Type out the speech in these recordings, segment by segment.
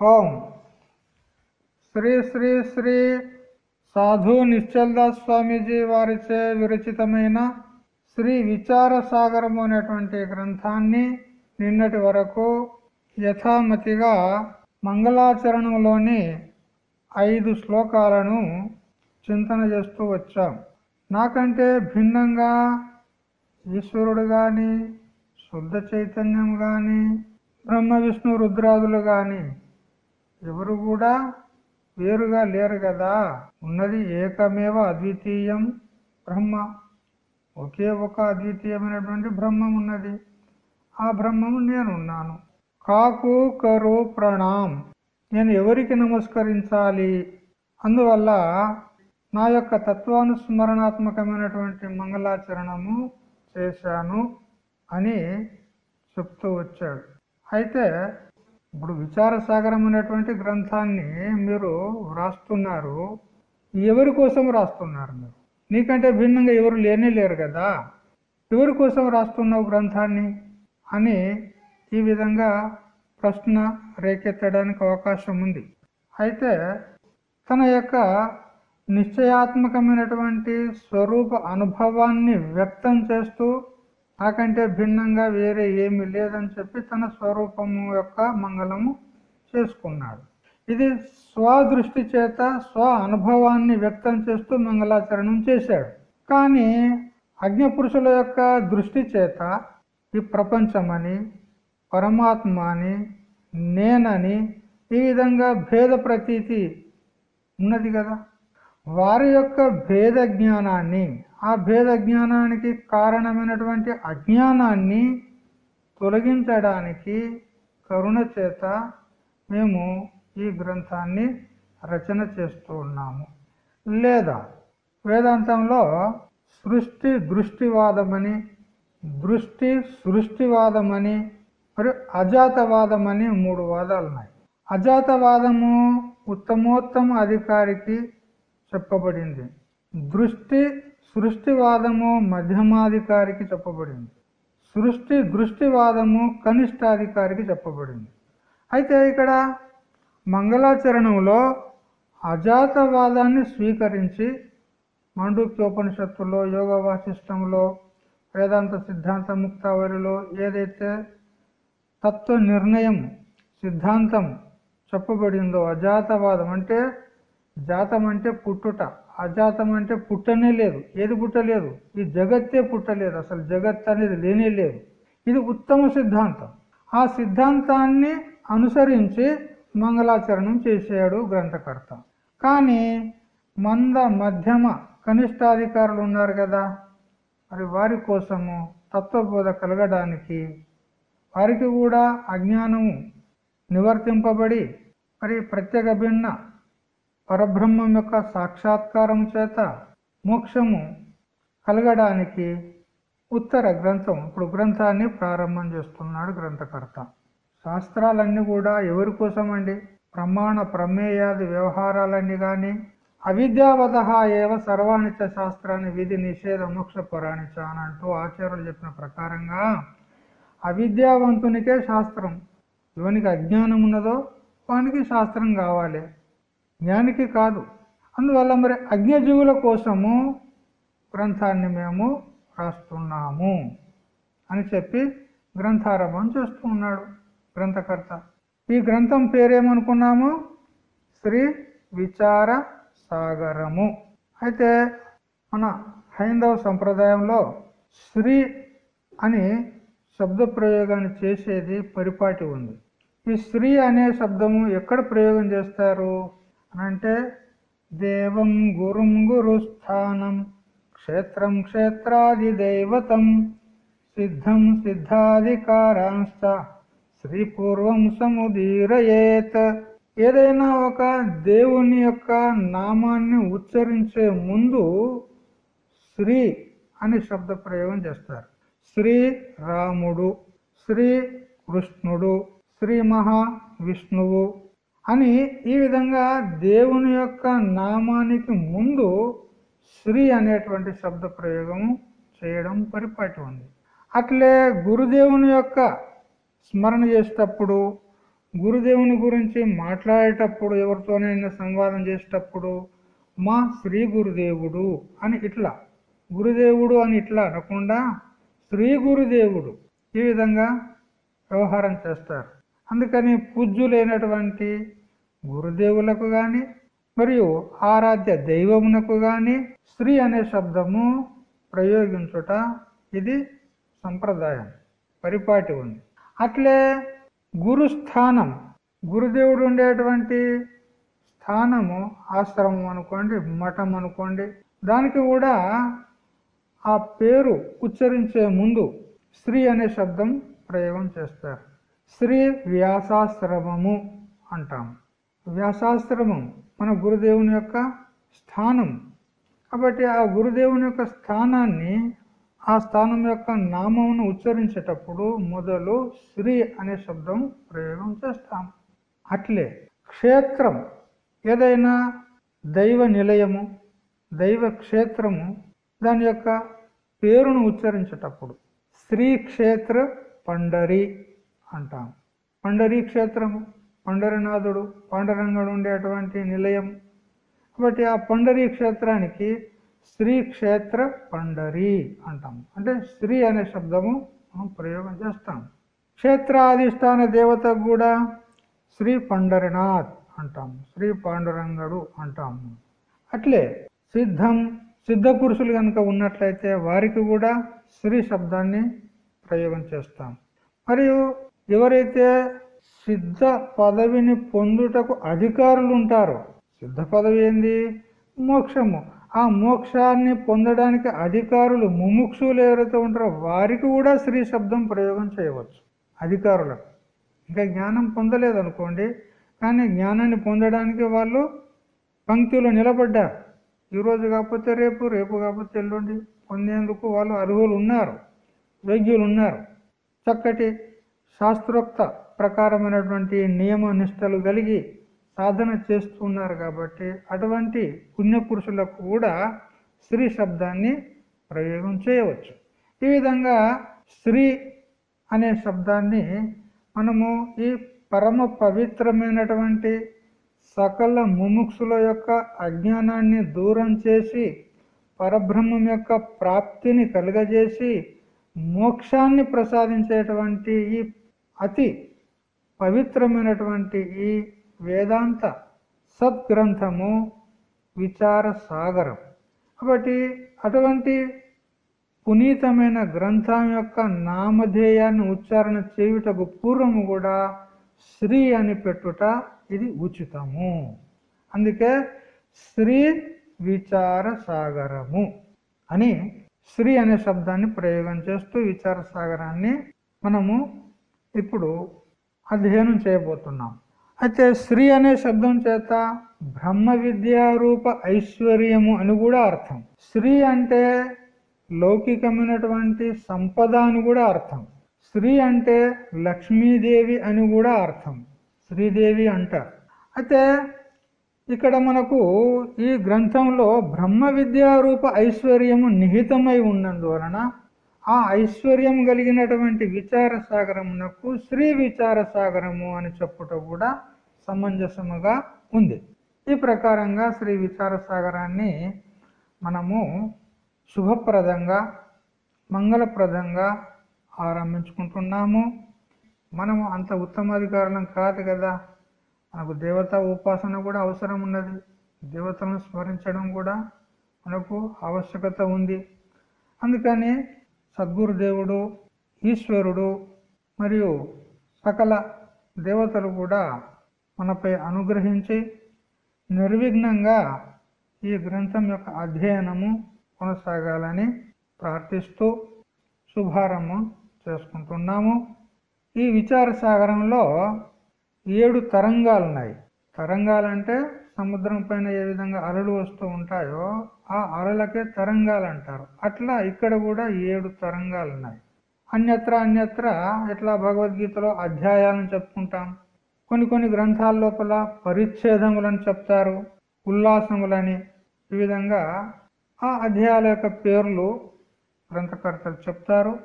ఓం. శ్రీ శ్రీ శ్రీ సాధు నిశ్చల్దాస్ స్వామీజీ వారిచే విరచితమైన శ్రీ విచార సాగరము అనేటువంటి గ్రంథాన్ని నిన్నటి వరకు యథామతిగా మంగళాచరణంలోని ఐదు శ్లోకాలను చింతన చేస్తూ వచ్చాం. నాకంటే భిన్నంగా ఈశ్వరుడు కానీ శుద్ధ చైతన్యం కానీ బ్రహ్మ విష్ణు రుద్రాదులు కానీ ఎవరు కూడా వేరుగా లేరు కదా. ఉన్నది ఏకమేవ అద్వితీయం బ్రహ్మ. ఒకే ఒక అద్వితీయమైనటువంటి బ్రహ్మం ఉన్నది. ఆ బ్రహ్మము నేనున్నాను. కాకు కరు ప్రణాం. నేను ఎవరికి నమస్కరించాలి? అందువల్ల నా యొక్క తత్వానుస్మరణాత్మకమైనటువంటి మంగళాచరణము చేశాను అని చెప్తూ వచ్చాడు. అయితే ఇప్పుడు విచార సాగరం అనేటువంటి గ్రంథాన్ని మీరు వ్రాస్తున్నారు ఎవరి కోసం రాస్తున్నారు మీరు? నీకంటే భిన్నంగా ఎవరు లేనే లేరు కదా. ఎవరి కోసం రాస్తున్నావు గ్రంథాన్ని? అని ఈ విధంగా ప్రశ్న రేకెత్తడానికి అవకాశం ఉంది. అయితే తన యొక్క నిశ్చయాత్మకమైనటువంటి స్వరూప అనుభవాన్ని వ్యక్తం చేస్తూ నాకంటే భిన్నంగా వేరే ఏమి లేదని చెప్పి తన స్వరూపము యొక్క మంగళము చేసుకున్నాడు. ఇది స్వదృష్టి చేత స్వ అనుభవాన్ని వ్యక్తం చేస్తూ మంగళాచరణం చేశాడు. కానీ అజ్ఞపురుషుల యొక్క దృష్టి చేత ఈ ప్రపంచమని పరమాత్మ అని నేనని ఈ విధంగా భేద ప్రతీతి ఉన్నది కదా. వారి యొక్క భేద జ్ఞానాన్ని ఆ భేద జ్ఞానానికి కారణమైనటువంటి అజ్ఞానాన్ని తొలగించడానికి కరుణ చేత మేము ఈ గ్రంథాన్ని రచన చేస్తూ ఉన్నాము. లేదా వేదాంతంలో సృష్టి దృష్టివాదమని దృష్టి సృష్టివాదమని మరియు అజాతవాదమని మూడు వాదాలు ఉన్నాయి. అజాతవాదము ఉత్తమోత్తమ అధికారికి చెప్పబడింది. దృష్టి సృష్టివాదము మధ్యమాధికారికి చెప్పబడింది. సృష్టి దృష్టివాదము కనిష్టాధికారికి చెప్పబడింది. అయితే ఇక్కడ మంగళాచరణంలో అజాతవాదాన్ని స్వీకరించి మండుక్యోపనిషత్తులో యోగ వాసిష్టంలో వేదాంత సిద్ధాంత ముక్తావరిలో ఏదైతే తత్వ నిర్ణయం సిద్ధాంతం చెప్పబడిందో అజాతవాదం అంటే జాతం అంటే పుట్టుట అజాతం అంటే పుట్టనే లేదు. ఏది పుట్టలేదు? ఈ జగత్తే పుట్టలేదు. అసలు జగత్ అనేది లేనే లేదు. ఇది ఉత్తమ సిద్ధాంతం. ఆ సిద్ధాంతాన్ని అనుసరించి మంగళాచరణం చేసాడు గ్రంథకర్త. కానీ మంద మధ్యమ కనిష్టాధికారులు ఉన్నారు కదా. మరి వారి కోసము తత్వబోధ కలగడానికి వారికి కూడా అజ్ఞానము నివర్తింపబడి మరి ప్రత్యేక భిన్న పరబ్రహ్మం యొక్క సాక్షాత్కారం చేత మోక్షము కలగడానికి ఉత్తర గ్రంథం ఇప్పుడు గ్రంథాన్ని ప్రారంభం చేస్తున్నాడు గ్రంథకర్త. శాస్త్రాలన్నీ కూడా ఎవరి కోసమండి? అండి ప్రమాణ ప్రమేయాది వ్యవహారాలన్నీ కానీ అవిద్యావత ఏవ సర్వాణిత శాస్త్రాన్ని విధి నిషేధ మోక్ష పురాణిచ అని అంటూ ఆచార్యులు చెప్పిన ప్రకారంగా అవిద్యావంతునికే శాస్త్రం. ఎవనికి అజ్ఞానం ఉన్నదో వానికి శాస్త్రం కావాలి. జ్ఞానికి కాదు. అందువల్ల మరి అజ్ఞజీవుల కోసము గ్రంథాన్ని మేము రాస్తున్నాము అని చెప్పి గ్రంథారంభం చేస్తూ ఉన్నాడు గ్రంథకర్త. ఈ గ్రంథం పేరేమనుకున్నాము? శ్రీ విచార సాగరము. అయితే మన హైందవ సంప్రదాయంలో శ్రీ అని శబ్ద ప్రయోగాన్ని చేసేది పరిపాటి ఉంది. ఈ శ్రీ అనే శబ్దము ఎక్కడ ప్రయోగం చేస్తారు? అంటే దేవం గురుం గురుస్థానం క్షేత్రం క్షేత్రాది దైవతం సిద్ధం సిద్ధాధికారాంశ శ్రీపూర్వం సముదీరయేత్. ఏదైనా ఒక దేవుని యొక్క నామాన్ని ఉచ్చరించే ముందు శ్రీ అని శబ్ద ప్రయోగం చేస్తారు. శ్రీ రాముడు శ్రీ కృష్ణుడు శ్రీ మహా విష్ణువు అని ఈ విధంగా దేవుని యొక్క నామానికి ముందు శ్రీ అనేటువంటి శబ్ద ప్రయోగం చేయడం పరిపాటి ఉంది. అట్లే గురుదేవుని యొక్క స్మరణ చేసేటప్పుడు గురుదేవుని గురించి మాట్లాడేటప్పుడు ఎవరితోనైనా సంవాదం చేసేటప్పుడు మా శ్రీ గురుదేవుడు అని ఇట్లా గురుదేవుడు అని ఇట్లా అనకుండా శ్రీ గురుదేవుడు ఈ విధంగా వ్యవహారం చేస్తారు. అందుకని పూజ్యులైనటువంటి గురుదేవులకు కానీ మరియు ఆరాధ్య దైవమునకు కానీ స్త్రీ అనే శబ్దము ప్రయోగించుట ఇది సంప్రదాయం పరిపాటి ఉంది. అట్లే గురుస్థానం గురుదేవుడు ఉండేటువంటి స్థానము ఆశ్రమం అనుకోండి మఠం అనుకోండి దానికి కూడా ఆ పేరు ఉచ్చరించే ముందు స్త్రీ అనే శబ్దం ప్రయోగం చేస్తారు. శ్రీ వ్యాసాశ్రమము అంటాం వ్యాసాశ్రమం మన గురుదేవుని యొక్క స్థానం. కాబట్టి ఆ గురుదేవుని యొక్క స్థానాన్ని ఆ స్థానం యొక్క నామమును ఉచ్చరించేటప్పుడు మొదలు శ్రీ అనే శబ్దం ప్రయోగం చేస్తాం అట్లే క్షేత్రం ఏదైనా దైవ నిలయము దైవ క్షేత్రము దాని యొక్క పేరును ఉచ్చరించేటప్పుడు శ్రీ క్షేత్ర పండరి అంటాం. పండరీ క్షేత్రము పండరనాథుడు పాండరంగుడు ఉండేటువంటి నిలయం. కాబట్టి ఆ పండరీ క్షేత్రానికి శ్రీ క్షేత్ర పండరీ అంటాం అంటే శ్రీ అనే శబ్దము మనం ప్రయోగం చేస్తాం. క్షేత్రాధిష్టాన దేవత కూడా శ్రీ పండరినాథ్ అంటాం. శ్రీ పాండురంగడు అంటాము అట్లే సిద్ధం సిద్ధ పురుషులు కనుక ఉన్నట్లయితే వారికి కూడా శ్రీ శబ్దాన్ని ప్రయోగం చేస్తాం. మరియు ఎవరైతే సిద్ధ పదవిని పొందుటకు అధికారులు ఉంటారో సిద్ధ పదవి ఏంది? మోక్షము. ఆ మోక్షాన్ని పొందడానికి అధికారులు ముముక్షులు ఎవరైతే ఉంటారో వారికి కూడా శ్రీ శబ్దం ప్రయోగం చేయవచ్చు. అధికారులకు. ఇంకా జ్ఞానం పొందలేదు అనుకోండి కానీ జ్ఞానాన్ని పొందడానికి వాళ్ళు పంక్తిలో నిలబడ్డారు. ఈరోజు కాకపోతే రేపు రేపు కాకపోతే ఎల్లుండి పొందేందుకు వాళ్ళు అర్హులు ఉన్నారు వైద్యులు ఉన్నారు చక్కటి శాస్త్రోక్త ప్రకారమైనటువంటి నియమ నిష్టలు కలిగి సాధన చేస్తున్నారు కాబట్టి అటువంటి పుణ్యపురుషులకు కూడా స్త్రీ శబ్దాన్ని ప్రయోగం చేయవచ్చు. ఈ విధంగా స్త్రీ అనే శబ్దాన్ని మనము ఈ పరమ పవిత్రమైనటువంటి సకల ముముక్షుల యొక్క అజ్ఞానాన్ని దూరం చేసి పరబ్రహ్మం యొక్క ప్రాప్తిని కలుగజేసి మోక్షాన్ని ప్రసాదించేటువంటి ఈ అతి పవిత్రమైనటువంటి ఈ వేదాంత సద్గ్రంథము విచార సాగరం కాబట్టి అటువంటి పునీతమైన గ్రంథం యొక్క నామధేయాన్ని ఉచ్చారణ చేయుటకు పూర్వము కూడా శ్రీ అని పెట్టుట ఇది ఉచితము. అందుకే శ్రీ విచార సాగరము అని శ్రీ అనే శబ్దాన్ని ప్రయోగం చేస్తూ విచార సాగరాన్ని మనము ఇప్పుడు అధ్యయనం చేయబోతున్నాం. అయితే శ్రీ అనే శబ్దం చేత బ్రహ్మ విద్యారూప ఐశ్వర్యము అని కూడా అర్థం. శ్రీ అంటే లౌకికమైనటువంటి సంపద అని కూడా అర్థం. శ్రీ అంటే లక్ష్మీదేవి అని కూడా అర్థం. శ్రీదేవి అంటారు. అయితే ఇక్కడ మనకు ఈ గ్రంథంలో బ్రహ్మ విద్యారూప ఐశ్వర్యము నిహితమై ఉన్నందువలన ఆ ఐశ్వర్యం కలిగినటువంటి విచార సాగరమునకు శ్రీ విచార సాగరము అని చెప్పుట కూడా సమంజసముగా ఉంది. ఈ ప్రకారంగా శ్రీ విచార సాగరాన్ని మనము శుభప్రదంగా మంగళప్రదంగా ఆరంభించుకుంటున్నాము. మనము అంత ఉత్తమాధికారులం కాదు కదా. మనకు దేవతా ఉపాసన కూడా అవసరం ఉన్నది. దేవతలను స్మరించడం కూడా మనకు ఆవశ్యకత ఉంది. అందుకని సద్గురుదేవుడు ఈశ్వరుడు మరియు సకల దేవతలు కూడా మనపై అనుగ్రహించి నిర్విఘ్నంగా ఈ గ్రంథం యొక్క అధ్యయనము కొనసాగాలని ప్రార్థిస్తూ శుభారంభం చేసుకుంటున్నాము. ఈ విచార సాగరంలో ఏడు తరంగాలు ఉన్నాయి తరంగాలంటే సముద్రం పైన ఏ విధంగా అలలు వస్తూ ఉంటాయో ఆ అలలకే తరంగాలు అంటారు. అట్లా ఇక్కడ కూడా ఏడు తరంగాలు ఉన్నాయి. అన్యత్ర అన్యత్ర ఇట్లా భగవద్గీతలో అధ్యాయాలను చెప్పుకుంటాం? కొన్ని కొన్ని గ్రంథాల లోపల పరిచ్ఛేదములను చెప్తారు ఉల్లాసములని. ఈ విధంగా ఆ అధ్యాయాల యొక్క పేర్లు గ్రంథకర్తలు చెప్తారు.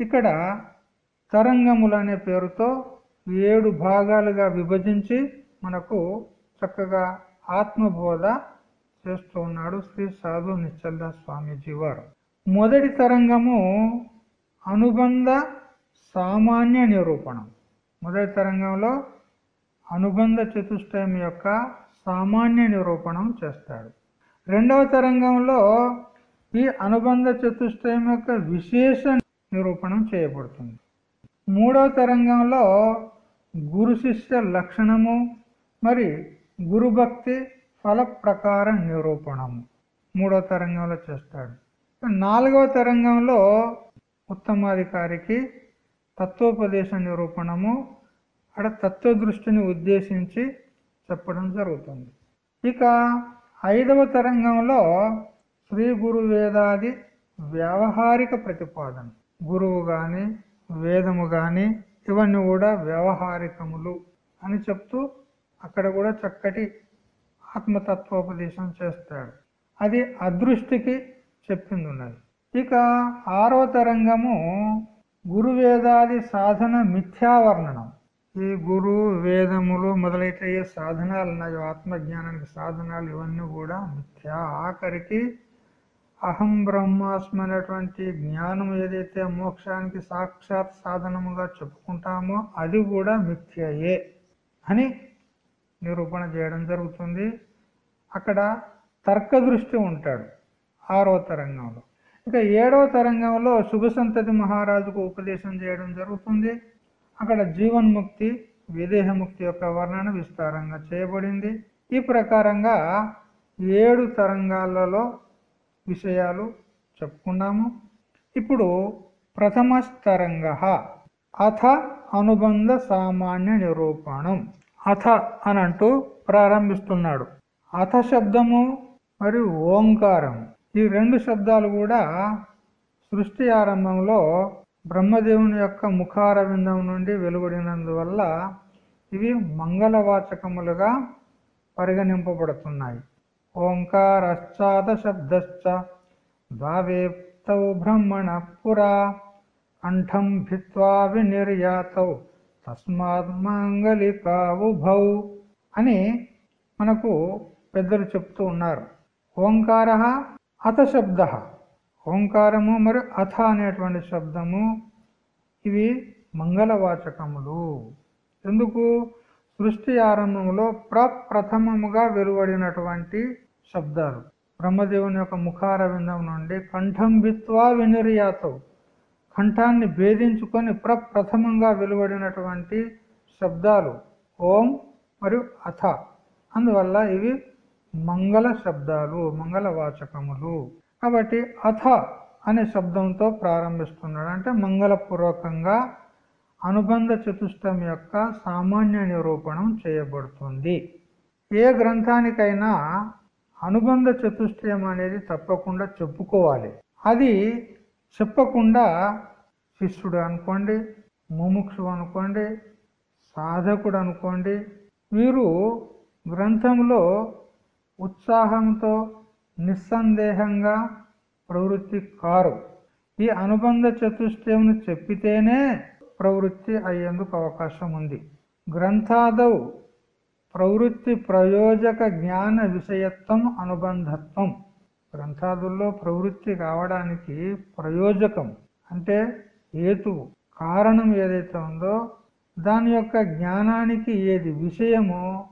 ఇక్కడ తరంగములు అనే పేరుతో ఏడు భాగాలుగా విభజించి మనకు చక్కగా ఆత్మబోధ చేస్తూ ఉన్నాడు శ్రీ సాధు నిశ్చల్ద స్వామీజీ వారు. మొదటి తరంగము అనుబంధ సామాన్య నిరూపణం. మొదటి తరంగంలో అనుబంధ చతుష్టయం యొక్క సామాన్య నిరూపణం చేస్తాడు. రెండవ తరంగంలో ఈ అనుబంధ చతుష్టయం యొక్క విశేష నిరూపణం చేయబడుతుంది. మూడవ తరంగంలో గురు శిష్య లక్షణము మరి గురుభక్తి ఫల ప్రకార నిరూపణము మూడవ తరంగంలో చేస్తాడు. నాలుగవ తరంగంలో ఉత్తమాధికారికి తత్వోపదేశ నిరూపణము అక్కడ తత్వదృష్టిని ఉద్దేశించి చెప్పడం జరుగుతుంది. ఇక ఐదవ తరంగంలో శ్రీ గురు వేదాది వ్యావహారిక ప్రతిపాదన. గురువు గాని వేదము గాని ఇవన్నీ కూడా వ్యవహారికములు అని చెప్తూ అక్కడ కూడా చక్కటి ఆత్మతత్వోపదేశం చేస్తాడు. అది అదృష్టికి చెప్పింది ఉన్నది. ఇక ఆరో తరంగము గురువేదాది సాధన మిథ్యావర్ణనం. ఈ గురు వేదములు మొదలైతే సాధనాలు ఉన్నాయో ఆత్మజ్ఞానానికి సాధనాలు ఇవన్నీ కూడా మిథ్యా. ఆఖరికి అహం బ్రహ్మాస్మి అనేటువంటి జ్ఞానం ఏదైతే మోక్షానికి సాక్షాత్ సాధనముగా చెప్పుకుంటామో అది కూడా మిథ్యయే అని నిరూపణ చేయడం జరుగుతుంది. అక్కడ తర్క దృష్టి ఉంటాడు ఆరో తరంగంలో. ఇక ఏడవ తరంగంలో శుభసంతతి మహారాజుకు ఉపదేశం చేయడం జరుగుతుంది. అక్కడ జీవన్ముక్తి విదేహముక్తి యొక్క వర్ణన విస్తారంగా చేయబడింది. ఈ ప్రకారంగా ఏడు తరంగాలలో విషయాలు చెప్పుకున్నాము. ఇప్పుడు ప్రథమ తరంగ అథ అనుబంధ సామాన్య నిరూపణం. అథ అని అంటూ ప్రారంభిస్తున్నాడు. అథ శబ్దము మరియు ఓంకారం ఈ రెండు శబ్దాలు కూడా సృష్టి ఆరంభంలో బ్రహ్మదేవుని యొక్క ముఖారవిందం నుండి వెలువడినందువల్ల ఇవి మంగళవాచకములుగా పరిగణింపబడుతున్నాయి. ఓంకారశ్చాద శబ్దశ్చ ద్వావేప్తౌ బ్రహ్మణ పురా కంఠం భిత్వా వినిర్యాతౌ. తస్మాత్ మాంగళికావుభౌ అని మనకు పెద్దలు చెప్తూ ఉన్నారు. ఓంకార అథ శబ్ద ఓంకారము మరియు అథ అనేటువంటి శబ్దము. ఇవి మంగళవాచకములు. ఎందుకు? సృష్టి ఆరంభంలో ప్రప్రథమముగా వెలువడినటువంటి శబ్దాలు. బ్రహ్మదేవుని యొక్క ముఖారవిందం నుండి కంఠం బిత్వా వినిర్యాతవు కంఠాన్ని భేదించుకొని ప్రప్రథమంగా వెలువడినటువంటి శబ్దాలు ఓం మరియు అథ. అందువల్ల ఇవి మంగళ శబ్దాలు మంగళవాచకములు. కాబట్టి అథ అనే శబ్దంతో ప్రారంభిస్తున్నాడు. అంటే మంగళపూర్వకంగా అనుబంధ చతుష్టం యొక్క సామాన్య నిరూపణం చేయబడుతుంది. ఏ గ్రంథానికైనా అనుబంధ చతుష్టయం అనేది తప్పకుండా చెప్పుకోవాలి. అది చెప్పకుండా శిష్యుడు అనుకోండి ముముక్షు అనుకోండి సాధకుడు అనుకోండి వీరు గ్రంథంలో ఉత్సాహంతో నిస్సందేహంగా ప్రవృత్తి కారు. ఈ అనుబంధ చతుష్టయంను చెప్పితేనే ప్రవృత్తి అయ్యేందుకు అవకాశం ఉంది. గ్రంథాదవు ప్రవృత్తి ప్రయోజక జ్ఞాన విషయత్వం అనుబంధత్వం. గ్రంథాదుల్లో ప్రవృత్తి కావడానికి ప్రయోజకం అంటే హేతువు కారణం ఏదైతే ఉందో దాని యొక్క జ్ఞానానికి ఏది విషయమో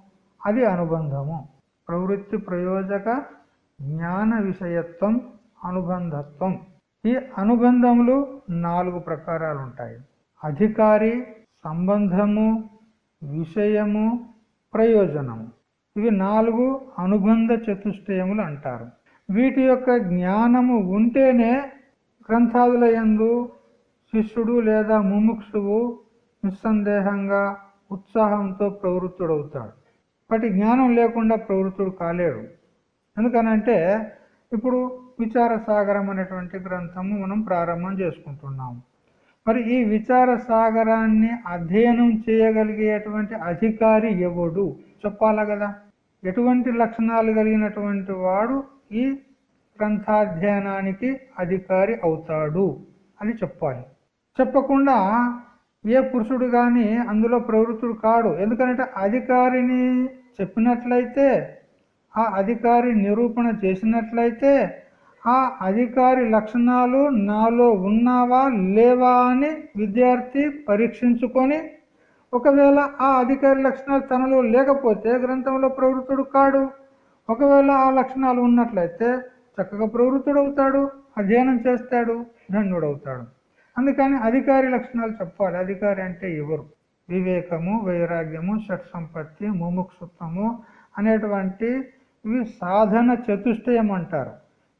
అది అనుబంధము. ప్రవృత్తి ప్రయోజక జ్ఞాన విషయత్వం అనుబంధత్వం. ఈ అనుబంధములు నాలుగు ప్రకారాలు ఉంటాయి అధికారి సంబంధము విషయము ప్రయోజనము. ఇవి నాలుగు అనుబంధ చతుష్టయములు అంటారు. వీటి యొక్క జ్ఞానము ఉంటేనే గ్రంథాదుల ఎందు శిష్యుడు లేదా ముముక్షువు నిస్సందేహంగా ఉత్సాహంతో ప్రవృత్తుడవుతాడు. వాటి జ్ఞానం లేకుండా ప్రవృత్తుడు కాలేడు. ఎందుకనంటే ఇప్పుడు విచార సాగరం అనేటువంటి గ్రంథము మనం ప్రారంభం చేసుకుంటున్నాము. మరి ఈ విచార సాగరాన్ని అధ్యయనం చేయగలిగేటువంటి అధికారి ఎవడు? చెప్పాలా కదా? ఎటువంటి లక్షణాలు కలిగినటువంటి వాడు ఈ గ్రంథాధ్యయనానికి అధికారి అవుతాడు అని చెప్పాలి. చెప్పకుండా ఏ పురుషుడు కానీ అందులో ప్రవృత్తుడు కాడు. ఎందుకంటే అధికారిని చెప్పినట్లయితే ఆ అధికారి నిరూపణ చేసినట్లయితే ఆ అధికారి లక్షణాలు నాలో ఉన్నావా లేవా అని విద్యార్థి పరీక్షించుకొని ఒకవేళ ఆ అధికారి లక్షణాలు తనలో లేకపోతే గ్రంథంలో ప్రవృత్తుడు కాడు. ఒకవేళ ఆ లక్షణాలు ఉన్నట్లయితే చక్కగా ప్రవృత్తుడవుతాడు అధ్యయనం చేస్తాడు ధన్యుడవుతాడు. అందుకని అధికారి లక్షణాలు చెప్పాలి. అధికారి అంటే ఎవరు? వివేకము వైరాగ్యము షట్ సంపత్తి ముముక్షుత్వము అనేటువంటి ఇవి సాధన చతుష్టయం అంటారు.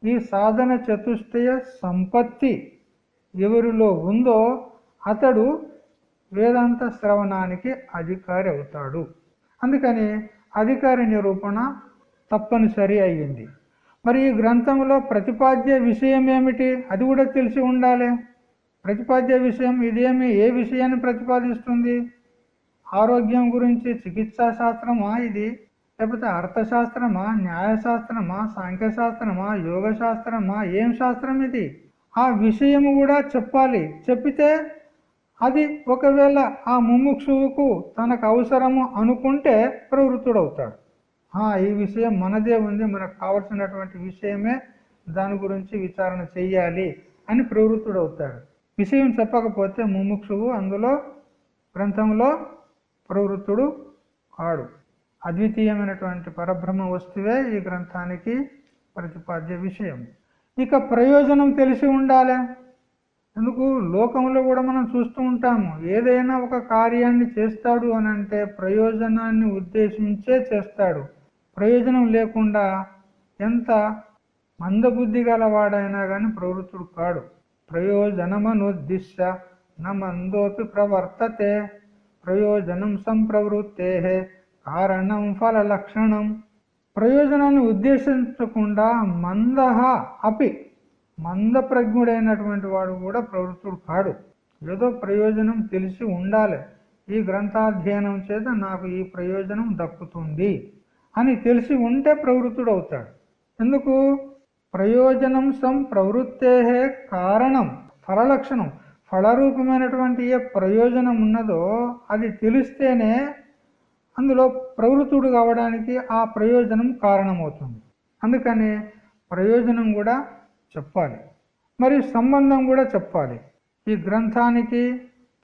ఈ సాధన చతుష్టయ సంపత్తి ఎవరిలో ఉందో అతడు వేదాంత శ్రవణానికి అధికారి అవుతాడు. అందుకని అధికారి నిరూపణ తప్పనిసరి అయ్యింది. మరి ఈ గ్రంథంలో ప్రతిపాద్య విషయం ఏమిటి? అది కూడా తెలిసి ఉండాలి. ప్రతిపాద్య విషయం ఇదేమి? ఏ విషయాన్ని ప్రతిపాదిస్తుంది? ఆరోగ్యం గురించి చికిత్సా శాస్త్రమా ఇది? లేకపోతే అర్థశాస్త్రమా? న్యాయశాస్త్రమా? సాంఖ్యశాస్త్రమా? యోగ శాస్త్రమా ఏం శాస్త్రం ఇది? ఆ విషయం కూడా చెప్పాలి. చెప్పితే అది ఒకవేళ ఆ ముముక్షువుకు తనకు అవసరము అనుకుంటే ప్రవృత్తుడవుతాడు. ఈ విషయం మనదే ఉంది మనకు కావలసినటువంటి విషయమే దాని గురించి విచారణ చెయ్యాలి అని ప్రవృత్తుడు అవుతాడు. విషయం చెప్పకపోతే ముముక్షువు అందులో గ్రంథంలో ప్రవృత్తుడు కాడు. అద్వితీయమైనటువంటి పరబ్రహ్మ వస్తువే ఈ గ్రంథానికి ప్రతిపాద్య విషయం. ఇక ప్రయోజనం తెలిసి ఉండాలి. ఎందుకు? లోకంలో కూడా మనం చూస్తూ ఉంటాము. ఏదైనా ఒక కార్యాన్ని చేస్తాడు అని అంటే ప్రయోజనాన్ని ఉద్దేశించే చేస్తాడు. ప్రయోజనం లేకుండా ఎంత మందబుద్ధి గలవాడైనా కానీ ప్రవృత్తుడు కాడు. ప్రయోజనమనుద్దిశ్య నమందోపి ప్రవర్తతే ప్రయోజనం సంప్రవృత్తే కారణం ఫల లక్షణం. ప్రయోజనాన్ని ఉద్దేశించకుండా మందహ అపి మంద ప్రజ్ఞుడైనటువంటి వాడు కూడా ప్రవృత్తుడు కాడు. ఏదో ప్రయోజనం తెలిసి ఉండాలి. ఈ గ్రంథాధ్యయనం చేత నాకు ఈ ప్రయోజనం దక్కుతుంది. అని తెలిసి ఉంటే ప్రవృత్తుడు అవుతాడు ఎందుకు? ప్రయోజనం సం ప్రవృత్తే కారణం ఫలలక్షణం. ఫలరూపమైనటువంటి ఏ ప్రయోజనం ఉన్నదో అది తెలిస్తేనే అందులో ప్రవృత్తుడు కావడానికి ఆ ప్రయోజనం కారణమవుతుంది. అందుకని ప్రయోజనం కూడా చెప్పాలి. మరియు సంబంధం కూడా చెప్పాలి. ఈ గ్రంథానికి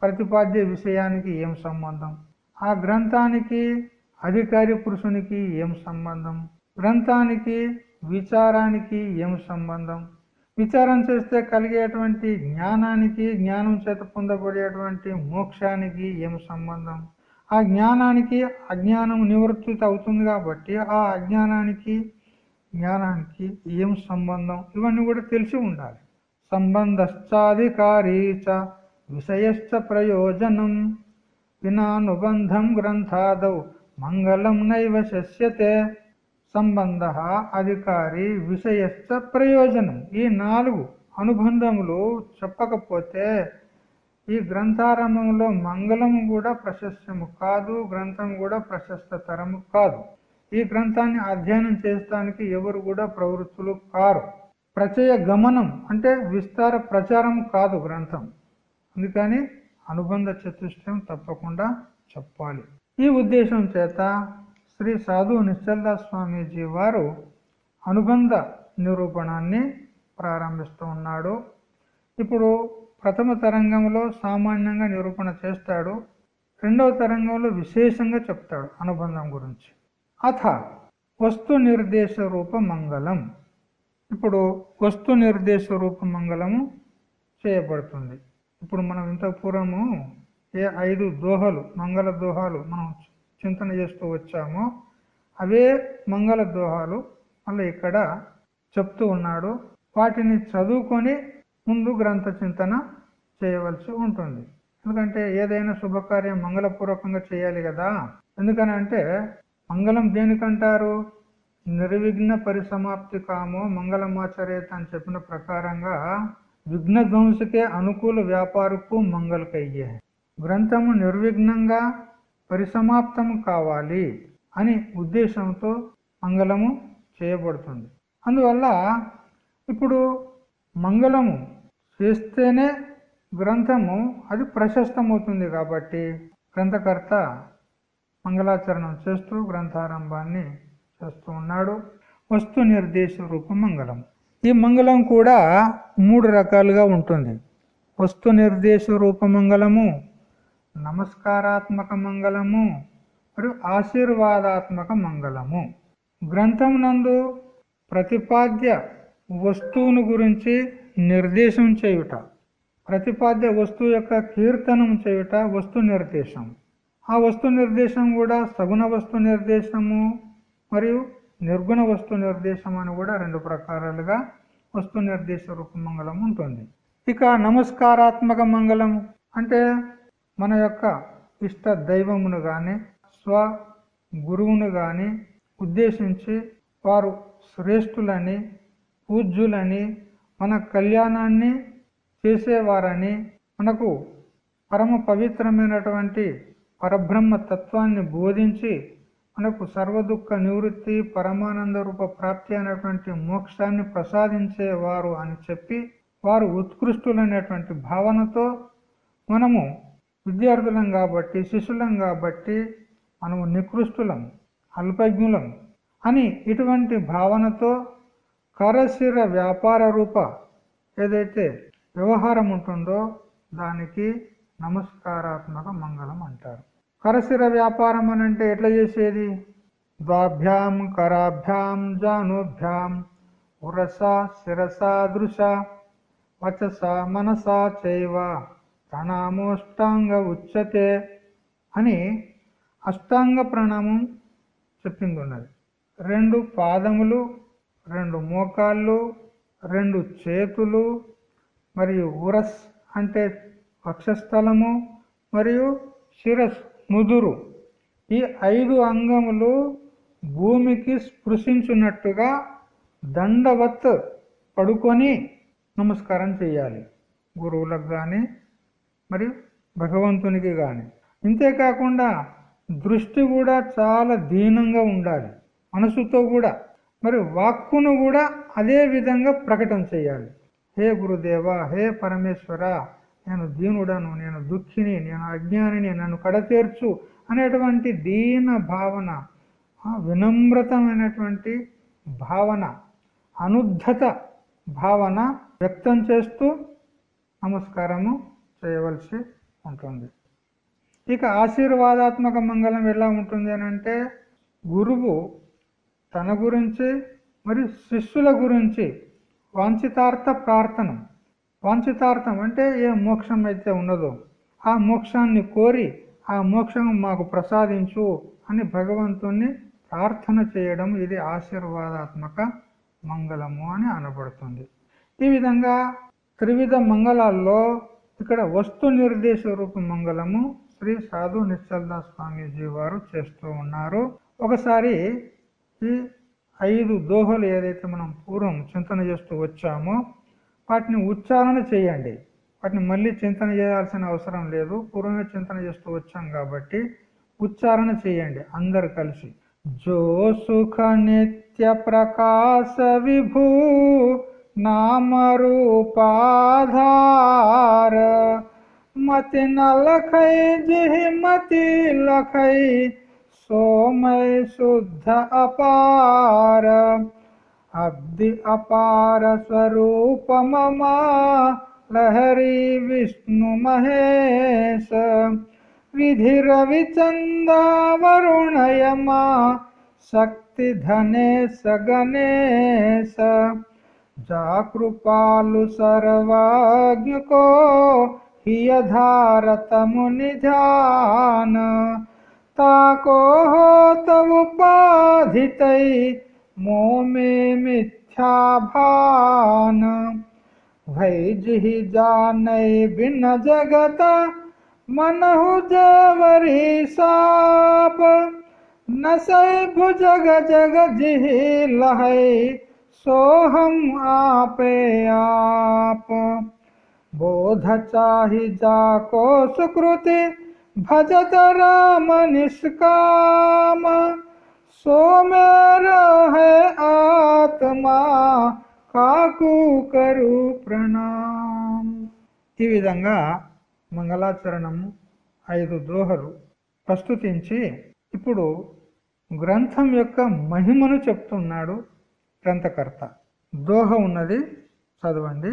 ప్రతిపాద్య విషయానికి ఏం సంబంధం? ఆ గ్రంథానికి అధికారి పురుషునికి ఏం సంబంధం? గ్రంథానికి విచారానికి ఏం సంబంధం? విచారం చేస్తే కలిగేటువంటి జ్ఞానానికి జ్ఞానం చేత పొందబడేటువంటి మోక్షానికి ఏం సంబంధం? ఆ జ్ఞానానికి అజ్ఞానం నివృత్తి అవుతుంది కాబట్టి ఆ అజ్ఞానానికి జ్ఞానానికి ఏం సంబంధం? ఇవన్నీ కూడా తెలిసి ఉండాలి. సంబంధశ్చాధికారీ చ విషయశ్చ ప్రయోజనం. వినానుబంధం గ్రంథాదౌ మంగళం నైవ శస్యతే. సంబంధ అధికారి విషయస్థ ప్రయోజనం. ఈ నాలుగు అనుబంధములు చెప్పకపోతే ఈ గ్రంథారంభంలో మంగళం కూడా ప్రశస్తము కాదు గ్రంథం కూడా ప్రశస్తతరము కాదు. ఈ గ్రంథాన్ని అధ్యయనం చేయడానికి ఎవరు కూడా ప్రవృత్తులు కారు. ప్రచయ గమనం అంటే విస్తార ప్రచారం కాదు గ్రంథం. అందుకని అనుబంధ చతుష్టయం తప్పకుండా చెప్పాలి. ఈ ఉద్దేశం చేత శ్రీ సాధు నిశ్చల్దాస్ స్వామీజీ వారు అనుబంధ నిరూపణాన్ని ప్రారంభిస్తూ ఉన్నాడు. ఇప్పుడు ప్రథమ తరంగంలో సామాన్యంగా నిరూపణ చేస్తాడు. రెండవ తరంగంలో విశేషంగా చెప్తాడు అనుబంధం గురించి. అథ వస్తు నిర్దేశ రూప మంగళం. ఇప్పుడు వస్తు నిర్దేశ రూప మంగళము చేయబడుతుంది. ఇప్పుడు మనం ఇంత పూర్వము ఏ ఐదు దోహలు మంగళ దోహాలు మనం చింతన చేస్తూ వచ్చామో అవే మంగళ దోహాలు మళ్ళీ ఇక్కడ చెప్తూ ఉన్నాడు. వాటిని చదువుకొని ముందు గ్రంథ చింతన చేయవలసి ఉంటుంది. ఎందుకంటే ఏదైనా శుభకార్యం మంగళపూర్వకంగా చేయాలి కదా. ఎందుకని అంటే మంగళం దేనికంటారు? నిర్విఘ్న పరిసమాప్తి కామో మంగళమాచరేత అని చెప్పిన ప్రకారంగా విఘ్న ధ్వంసకే అనుకూల వ్యాపారకు మంగళకయ్యే. గ్రంథము నిర్విఘ్నంగా పరిసమాప్తము కావాలి అని ఉద్దేశంతో మంగళము చేయబడుతుంది. అందువల్ల ఇప్పుడు మంగళము చేస్తేనే గ్రంథము అది ప్రశస్తమవుతుంది కాబట్టి గ్రంథకర్త మంగళాచరణం చేస్తూ గ్రంథారంభాన్ని చేస్తూ ఉన్నాడు. వస్తు నిర్దేశ రూప మంగళం. ఈ మంగళం కూడా మూడు రకాలుగా ఉంటుంది. వస్తు నిర్దేశ రూప మంగళము నమస్కారాత్మక మంగళము మరియు ఆశీర్వాదాత్మక మంగళము గ్రంథం నందు ప్రతిపాద్య వస్తువును గురించి నిర్దేశం చేయుట ప్రతిపాద్య వస్తువు యొక్క కీర్తనం చేయుట వస్తు నిర్దేశం. ఆ వస్తు నిర్దేశం కూడా సగుణ వస్తు నిర్దేశము మరియు నిర్గుణ వస్తు నిర్దేశం అని కూడా రెండు ప్రకారాలుగా వస్తు నిర్దేశ రూప మంగళం ఉంటుంది. ఇక నమస్కారాత్మక మంగళం అంటే మన యొక్క ఇష్ట దైవమును గాని స్వ గురువును గాని ఉద్దేశించి వారు శ్రేష్ఠులని పూజ్యులని మన కళ్యాణాన్ని చేసేవారని మనకు పరమ పవిత్రమైనటువంటి పరబ్రహ్మ తత్వాన్ని బోధించి మనకు సర్వదుఃఖ నివృత్తి పరమానంద రూప ప్రాప్తి అనేటువంటి మోక్షాన్ని ప్రసాదించేవారు అని చెప్పి వారు ఉత్కృష్టులైనటువంటి భావనతో మనము విద్యార్థులం కాబట్టి శిష్యులం కాబట్టి మనము నికృష్టులం అల్పజ్ఞులం అని ఇటువంటి భావనతో కరశిర వ్యాపార రూప ఏదైతే వ్యవహారం ఉంటుందో దానికి నమస్కారాత్మక మంగళం అంటారు. కరశిర వ్యాపారం అని అంటే ఎట్లా చేసేది? ద్వాభ్యాం కరాభ్యాం జానుభ్యాం ఉరస శిరస దృశ వచస మనసా చైవ ప్రణామోష్టాంగ ఉచ్యతే అని అష్టాంగ ప్రణామం చెప్పింది ఉన్నది రెండు పాదములు రెండు మోకాళ్ళు రెండు చేతులు మరియు ఉరస్ అంటే వక్షస్థలము మరియు శిరస్ ముదురు ఈ ఐదు అంగములు భూమికి స్పృశించున్నట్టుగా దండవత్ పడుకొని నమస్కారం చేయాలి. గురువులకు కానీ మరియు భగవంతునికి కానీ ఇంతేకాకుండా దృష్టి కూడా చాలా దీనంగా ఉండాలి. మనసుతో కూడా. మరి వాక్కును కూడా అదే విధంగా ప్రకటన చేయాలి. హే గురుదేవ హే పరమేశ్వర నేను దీనుడను నేను దుఃఖిని నేను అజ్ఞానిని నన్ను కడతీర్చు అనేటువంటి దీన భావన వినమ్రతమైనటువంటి భావన అనుద్ధత భావన వ్యక్తం చేస్తూ నమస్కారము చేయవలసి ఉంటుంది. ఇక ఆశీర్వాదాత్మక మంగళం ఎలా ఉంటుంది అని అంటే గురువు తన గురించి మరియు శిష్యుల గురించి వాంఛితార్థ ప్రార్థన. వాంఛితార్థం అంటే ఏ మోక్షం అయితే ఉన్నదో ఆ మోక్షాన్ని కోరి ఆ మోక్షం మాకు ప్రసాదించు అని భగవంతుణ్ణి ప్రార్థన చేయడం ఇది ఆశీర్వాదాత్మక మంగళము అని అనబడుతుంది. ఈ విధంగా త్రివిధ మంగళాల్లో ఇక్కడ వస్తు నిర్దేశ రూప మంగళము శ్రీ సాధు నిశ్చల్దాస్ స్వామీజీ వారు చేస్తూ ఉన్నారు. ఒకసారి ఈ ఐదు దోహలు ఏదైతే మనం పూర్వం చింతన చేస్తూ వచ్చామో వాటిని ఉచ్చారణ చేయండి. వాటిని మళ్ళీ చింతన చేయాల్సిన అవసరం లేదు. పూర్వమే చింతన చేస్తూ వచ్చాం కాబట్టి ఉచ్చారణ చేయండి అందరు కలిసి. జో సుఖ నిత్య ప్రకాశ విభూ नामरूपाधार मति न लखै जिहि मति लखै सोमय शुद्ध अपार अब्दि अपार स्वरूप ममा लहरी विष्णु महेश विधि रविचंदा वरुण यमा शक्ति धनेश गणेश जाकृपालु सर्वाज्ञ को हिय धारत मुनि ध्यान ताको हो तब उपाधित मोमे मिथ्या भान भई जिहि जान बिन जगत मनहु जवरी साप नसै भुजग जग जिहि लहै सोहम आपे आप बोध चाहि जाको सुकृति भजत राम निष्काम सो मेरा है आत्मा काकू करू प्रणाम ఈ విధంగా మంగళాచరణము ఐదు దోహలు ప్రస్తుతించి ఇప్పుడు గ్రంథం యొక్క మహిమను చెప్తున్నాడు గ్రంథకర్త. దోహ ఉన్నది చదవండి.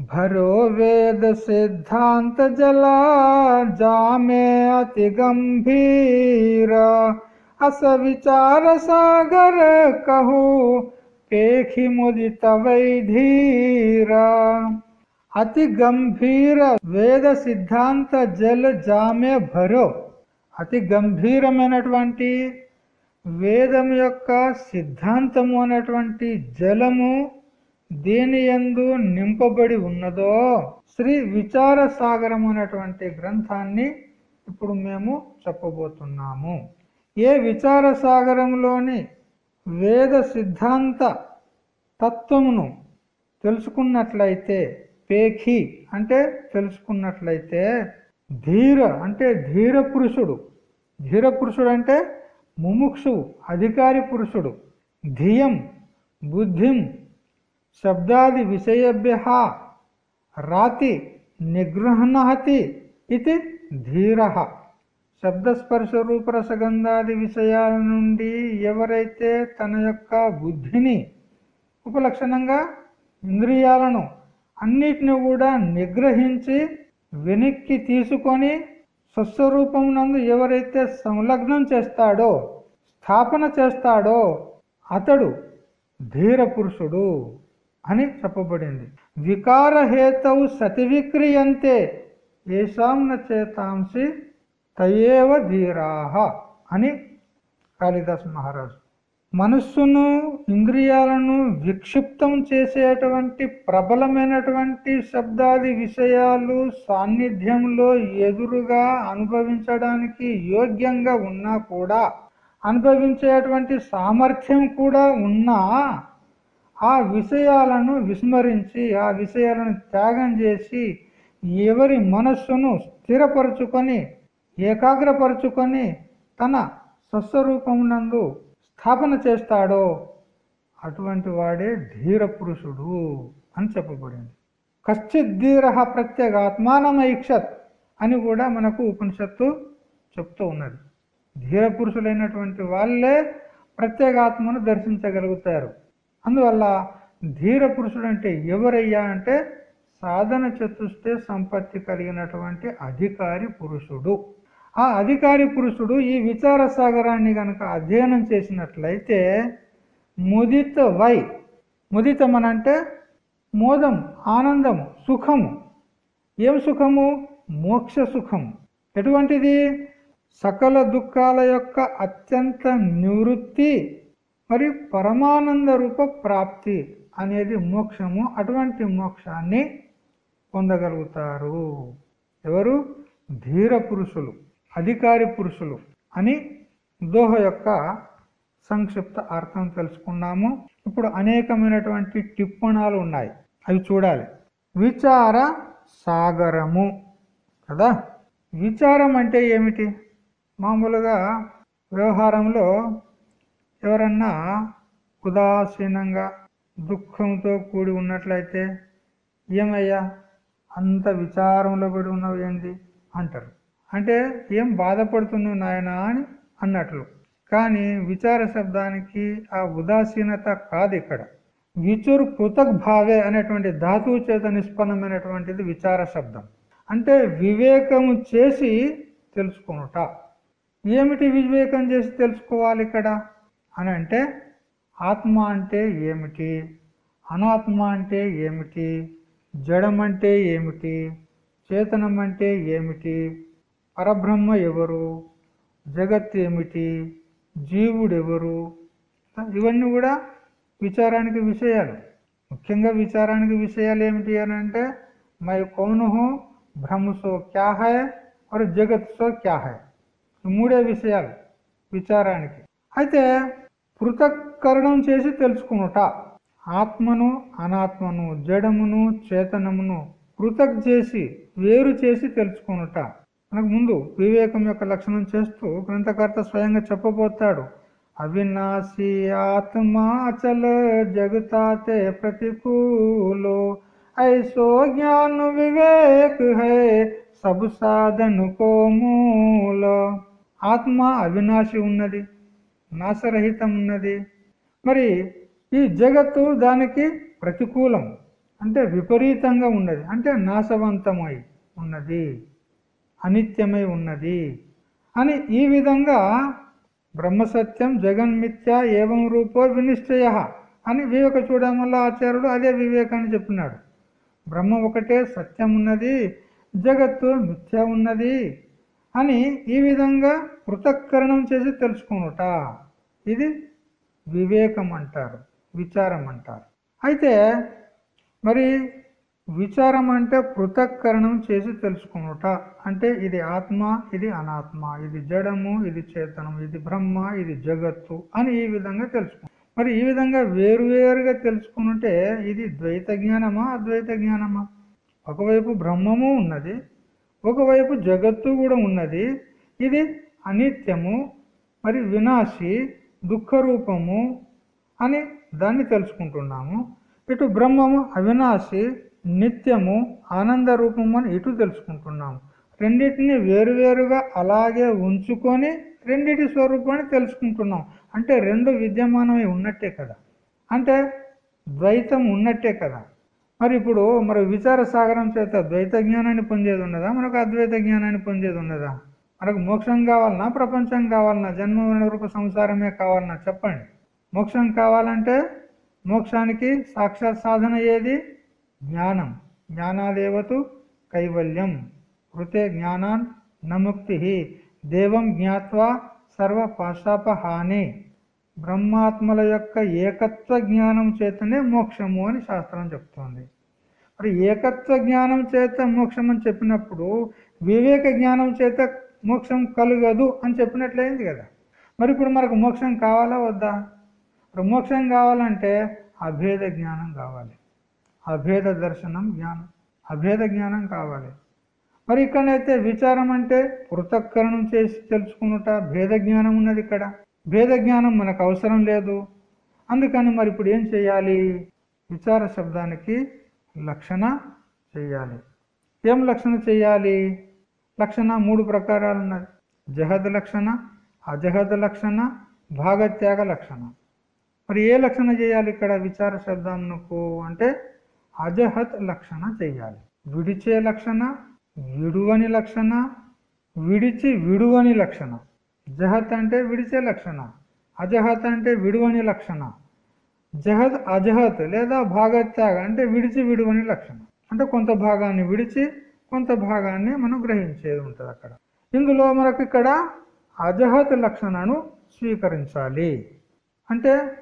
భరో వేద సిద్ధాంత జలా జామే అతి గంభీర అస విచార సాగర కహు పేఖి ముదిత వైధీర. అతి గంభీర వేద సిద్ధాంత జల జామే భరో. అతి గంభీరమైనటువంటి వేదం యొక్క సిద్ధాంతము అనేటువంటి జలము దేని ఎందు నింపబడి ఉన్నదో శ్రీ విచార సాగరం అనేటువంటి గ్రంథాన్ని ఇప్పుడు మేము చెప్పబోతున్నాము. ఏ విచార సాగరంలోని వేద సిద్ధాంత తత్వమును తెలుసుకున్నట్లయితే పేఖి అంటే తెలుసుకున్నట్లయితే ధీర అంటే ధీర పురుషుడు. ధీర పురుషుడు అంటే ముముక్షు అధికారి పురుషుడు. ధియం బుద్ధిం శబ్దాది విషయభ్య రాతి నిగృహణహతి ఇది ధీర. శబ్దస్పర్శ రూపరసగంధాది విషయాల నుండి ఎవరైతే తన యొక్క బుద్ధిని ఉపలక్షణంగా ఇంద్రియాలను అన్నిటిని కూడా నిగ్రహించి వెనక్కి తీసుకొని స్వస్వరూపం నందు ఎవరైతే సంలగ్నం చేస్తాడో స్థాపన చేస్తాడో అతడు ధీర పురుషుడు అని చెప్పబడింది. వికారహేతవు సతివిక్రియంతే ఏషాం చేతాంసి తయేవ ధీరాహ అని కాళిదాస్ మహారాజు మనస్సును ఇంద్రియాలను విక్షిప్తం చేసేటువంటి ప్రబలమైనటువంటి శబ్దాది విషయాలు సాన్నిధ్యంలో ఎదురుగా అనుభవించడానికి యోగ్యంగా ఉన్నా కూడా అనుభవించేటువంటి సామర్థ్యం కూడా ఉన్నా ఆ విషయాలను విస్మరించి ఆ విషయాలను త్యాగం చేసి ఎవరి మనస్సును స్థిరపరుచుకొని ఏకాగ్రపరుచుకొని తన స్వస్వరూపమునందు స్థాపన చేస్తాడో అటువంటి వాడే ధీర పురుషుడు అని చెప్పబడింది. కశ్చిత్ ధీర ప్రత్యేగాత్మానమైక్షత్ అని కూడా మనకు ఉపనిషత్తు చెప్తూ ఉన్నది. ధీర పురుషులైనటువంటి వాళ్ళే ప్రత్యేగాత్మను దర్శించగలుగుతారు. అందువల్ల ధీర పురుషుడు అంటే ఎవరయ్యా అంటే సాధన చతుష్టే సంపత్తి కలిగినటువంటి అధికారి పురుషుడు. ఆ అధికారి పురుషుడు ఈ విచార సాగరాన్ని గనక అధ్యయనం చేసినట్లయితే ముదిత వై ముదితం అనంటే మోదం ఆనందము సుఖము. ఏం సుఖము? మోక్ష సుఖము ఎటువంటిది? సకల దుఃఖాల యొక్క అత్యంత నివృత్తి మరి పరమానంద రూప ప్రాప్తి అనేది మోక్షము. అటువంటి మోక్షాన్ని పొందగలుగుతారు. ఎవరు? ధీర పురుషులు. అధికారి పురుషులు అని దోహ యొక్క సంక్షిప్త అర్థం తెలుసుకున్నాము. ఇప్పుడు అనేకమైనటువంటి టిప్పణాలు ఉన్నాయి. అవి చూడాలి. విచార సాగరము కదా? విచారం అంటే ఏమిటి? మామూలుగా వ్యవహారంలో ఎవరన్నా ఉదాసీనంగా దుఃఖంతో కూడి ఉన్నట్లయితే ఏమయ్యా అంత విచారంలో పడి ఉన్నవి ఏంది? అంటారు. అంటే ఏం బాధపడుతున్నావు నాయన అని అన్నట్లు. కానీ విచార శబ్దానికి ఆ ఉదాసీనత కాదు ఇక్కడ. విచుర్ కృతక్ భావే అనేటువంటి ధాతువు చేత నిష్పన్నమైనటువంటిది విచార శబ్దం. అంటే వివేకము చేసి తెలుసుకునుట. ఏమిటి వివేకం చేసి తెలుసుకోవాలి ఇక్కడ? అని అంటే ఆత్మ అంటే ఏమిటి? అనాత్మ అంటే ఏమిటి? జడం అంటే ఏమిటి? చేతనం అంటే ఏమిటి? పరబ్రహ్మ ఎవరు? జగత్ ఏమిటి జీవుడెవరు ఇవన్నీ కూడా విచారానికి విషయాలు. ముఖ్యంగా విచారానికి విషయాలు ఏమిటి అని అంటే మై కౌనుహు బ్రహ్మసో క్యా హై జగత్ సో క్యా హై మూడే విషయాలు విచారానికి. అయితే పృథక్కరణం చేసి తెలుసుకునుట ఆత్మను అనాత్మను జడమును చేతనమును పృథక్ చేసి వేరు చేసి తెలుసుకునుట మనకు ముందు వివేకం యొక్క లక్షణం చేస్తూ గ్రంథకర్త స్వయంగా చెప్పబోతాడు. అవినాశి ఆత్మాచల జగతాతే ప్రతికూలో ఐసో జ్ఞాన వివేక్ హై సబు సాధను కోమూల. ఆత్మ అవినాశి ఉన్నది నాశరహితం ఉన్నది. మరి ఈ జగత్తు దానికి ప్రతికూలం అంటే విపరీతంగా ఉన్నది అంటే నాశవంతమై ఉన్నది. అనిత్యమై ఉన్నది. అని ఈ విధంగా బ్రహ్మసత్యం జగన్మిథ్య ఏవం రూపో వినిశ్చయ అని వివేక చూడమల్ల ఆచార్యుడు అదే వివేకాన్ని చెప్పినాడు. బ్రహ్మ ఒకటే సత్యం ఉన్నది జగత్తు మిథ్య ఉన్నది అని ఈ విధంగా పృథక్కరణం చేసి తెలుసుకునుట. ఇది వివేకం అంటారు విచారం అంటారు అయితే మరి విచారం అంటే పృథక్కరణం చేసి తెలుసుకొనుట. అంటే ఇది ఆత్మ ఇది అనాత్మ. ఇది జడము ఇది చేతనం. ఇది బ్రహ్మ ఇది జగత్తు అని ఈ విధంగా తెలుసుకు. మరి ఈ విధంగా వేరువేరుగా తెలుసుకుంటే ఇది ద్వైత జ్ఞానమా అద్వైత జ్ఞానమా? ఒకవైపు బ్రహ్మము ఉన్నది ఒకవైపు జగత్తు కూడా ఉన్నది. ఇది అనిత్యము మరి వినాశి దుఃఖరూపము అని దాన్ని తెలుసుకుంటున్నాము. ఇటు బ్రహ్మము అవినాశి నిత్యము ఆనంద రూపం అని ఇటు తెలుసుకుంటున్నాము. రెండింటిని వేరువేరుగా అలాగే ఉంచుకొని రెండిటి స్వరూపాన్ని తెలుసుకుంటున్నాం అంటే రెండు విద్యమానమై ఉన్నట్టే కదా. అంటే ద్వైతం ఉన్నట్టే కదా. మరి ఇప్పుడు మరి విచార సాగరం చేత ద్వైత జ్ఞానాన్ని పొందేది ఉన్నదా? మనకు అద్వైత జ్ఞానాన్ని పొందేది ఉన్నదా? మనకు మోక్షం కావాలన్నా ప్రపంచం కావాలన్నా జన్మ రూప సంసారమే కావాలన్నా చెప్పండి. మోక్షం కావాలంటే మోక్షానికి సాక్షాత్ సాధన ఏది? జ్ఞానం. జ్ఞానాదేవతు కైవల్యం. కృతే జ్ఞానాన్ నముక్తి. దేవం జ్ఞాత్వా సర్వ పాశాపహాని బ్రహ్మాత్మల యొక్క ఏకత్వ జ్ఞానం చేతనే మోక్షము అని శాస్త్రం చెప్తోంది. మరి ఏకత్వ జ్ఞానం చేత మోక్షం అని చెప్పినప్పుడు వివేక జ్ఞానం చేత మోక్షం కలగదు అని చెప్పినట్లయింది కదా. మరి ఇప్పుడు మనకు మోక్షం కావాలా వద్దా? ఇప్పుడు మోక్షం కావాలంటే అభేద జ్ఞానం కావాలి. అభేద దర్శనం జ్ఞానం. అభేద జ్ఞానం కావాలి. మరి ఇక్కడైతే విచారం అంటే పృథక్కరణం చేసి తెలుసుకున్నట భేద జ్ఞానం ఉన్నది ఇక్కడ. భేద జ్ఞానం మనకు అవసరం లేదు. అందుకని మరి ఇప్పుడు ఏం చేయాలి? విచార శబ్దానికి లక్షణ చేయాలి. ఏం లక్షణ చేయాలి? లక్షణ మూడు ప్రకారాలు ఉన్నది జహద్ లక్షణ అజహద్ లక్షణ భాగత్యాగ లక్షణ. మరి ఏ లక్షణ చేయాలి ఇక్కడ విచార శబ్దంకు అంటే అజహత్ లక్షణ చేయాలి విడిచే లక్షణ విడువని లక్షణ విడిచి విడువని లక్షణ. జహత్ అంటే విడిచే లక్షణ అజహత్ అంటే విడువని లక్షణ. జహద్ అజహత్ లేదా భాగత్యాగ అంటే విడిచి విడువని లక్షణ. అంటే కొంత భాగాన్ని విడిచి కొంత భాగాన్ని మనం గ్రహించేది ఉంటుంది అక్కడ. ఇందులో మనకు ఇక్కడ అజహత్ లక్షణను స్వీకరించాలి. అంటే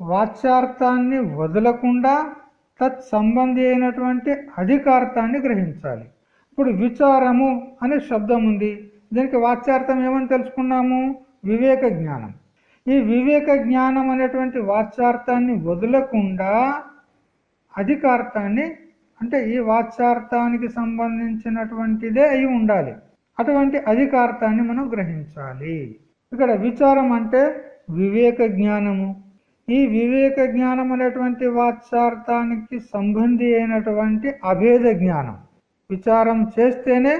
వాచ్యార్థాన్ని వదలకుండా తత్ సంబంధి అయినటువంటి అధికార్థాన్ని గ్రహించాలి. ఇప్పుడు విచారము అనే శబ్దం ఉంది. దీనికి వాచ్యార్థం ఏమని తెలుసుకున్నాము? వివేక జ్ఞానం. ఈ వివేక జ్ఞానం అనేటువంటి వాచ్యార్థాన్ని వదలకుండా అధికార్థాన్ని అంటే ఈ వాచ్యార్థానికి సంబంధించినటువంటిదే అయి ఉండాలి. అటువంటి అధికార్థాన్ని మనం గ్రహించాలి. ఇక్కడ విచారం అంటే వివేక జ్ఞానము. ఈ వివేక జ్ఞానం అనేటువంటి వాచ్యార్థానికి సంబంధి అయినటువంటి అభేద జ్ఞానం. విచారం చేస్తేనే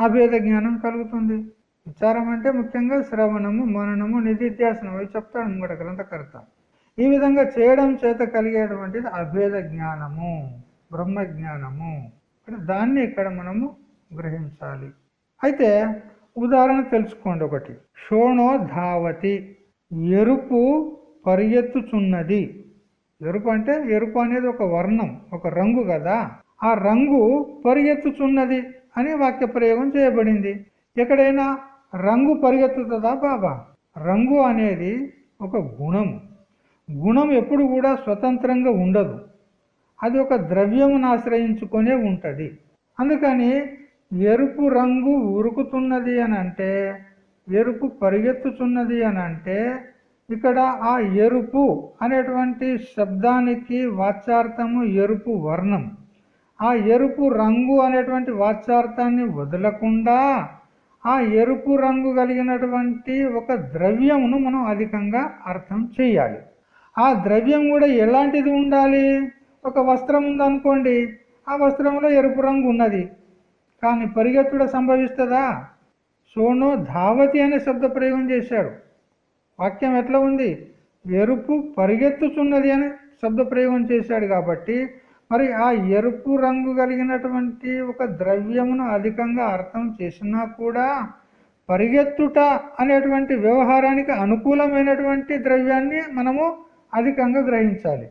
అభేద జ్ఞానం కలుగుతుంది. విచారం అంటే ముఖ్యంగా శ్రవణము మననము నిధిధ్యాసనం అవి చెప్తాడు ముంగట గ్రంథకర్త. ఈ విధంగా చేయడం చేత కలిగేటువంటిది అభేద జ్ఞానము బ్రహ్మ జ్ఞానము దాన్ని ఇక్కడ మనము గ్రహించాలి. అయితే ఉదాహరణ తెలుసుకోండి ఒకటి. షోణో ధావతి ఎరుపు పరిగెత్తుచున్నది. ఎరుపు అంటే ఎరుపు అనేది ఒక వర్ణం ఒక రంగు కదా. ఆ రంగు పరిగెత్తుచున్నది అని వాక్య ప్రయోగం చేయబడింది. ఎక్కడైనా రంగు పరిగెత్తుతుందా బాబా? రంగు అనేది ఒక గుణం. గుణం ఎప్పుడు కూడా స్వతంత్రంగా ఉండదు. అది ఒక ద్రవ్యమును ఆశ్రయించుకొనే ఉంటుంది. అందుకని ఎరుపు రంగు ఉరుకుతున్నది అని అంటే ఎరుపు పరిగెత్తుచున్నది అని అంటే ఇక్కడ ఆ ఎరుపు అనేటువంటి శబ్దానికి వాచ్యార్థము ఎరుపు వర్ణం. ఆ ఎరుపు రంగు అనేటువంటి వాచ్యార్థాన్ని వదలకుండా ఆ ఎరుపు రంగు కలిగినటువంటి ఒక ద్రవ్యమును మనం అధికంగా అర్థం చేయాలి. ఆ ద్రవ్యం కూడా ఎలాంటిది ఉండాలి? ఒక వస్త్రం ఉందనుకోండి ఆ వస్త్రంలో ఎరుపు రంగు ఉన్నది. కానీ పరిగెత్తుడ సంభవిస్తుందా? సోనో ధావతి అనే శబ్ద ప్రయోగం చేశాడు. వాక్యం ఎట్లా ఉంది? ఎరుపు పరిగెత్తుచున్నది అని శబ్ద ప్రయోగం చేశాడు కాబట్టి మరి ఆ ఎరుపు రంగు కలిగినటువంటి ఒక ద్రవ్యమును అధికంగా అర్థం చేసినా కూడా పరిగెత్తుట అనేటువంటి వ్యవహారానికి అనుకూలమైనటువంటి ద్రవ్యాన్ని మనము అధికంగా గ్రహించాలి.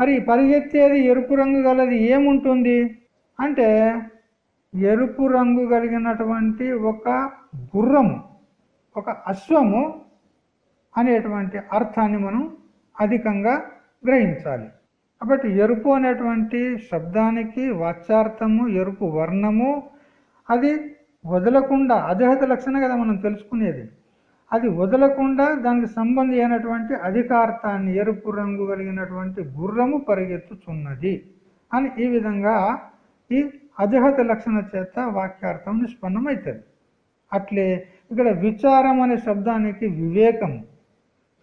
మరి పరిగెత్తేది ఎరుపు రంగు గలది ఏముంటుంది? అంటే ఎరుపు రంగు కలిగినటువంటి ఒక గుర్రము ఒక అశ్వము అనేటువంటి అర్థాన్ని మనం అధికంగా గ్రహించాలి. కాబట్టి ఎరుపు అనేటువంటి శబ్దానికి వాచ్యార్థము ఎరుపు వర్ణము అది వదలకుండా అదేహత లక్షణం కదా మనం తెలుసుకునేది. అది వదలకుండా దానికి సంబంధి అయినటువంటి అధికార్థాన్ని ఎరుపు రంగు కలిగినటువంటి గుర్రము పరిగెత్తుచున్నది అని ఈ విధంగా ఈ అధిహత లక్షణ చేత వాక్యార్థం నిష్పన్నమవుతుంది. అట్లే ఇక్కడ విచారం అనే శబ్దానికి వివేకము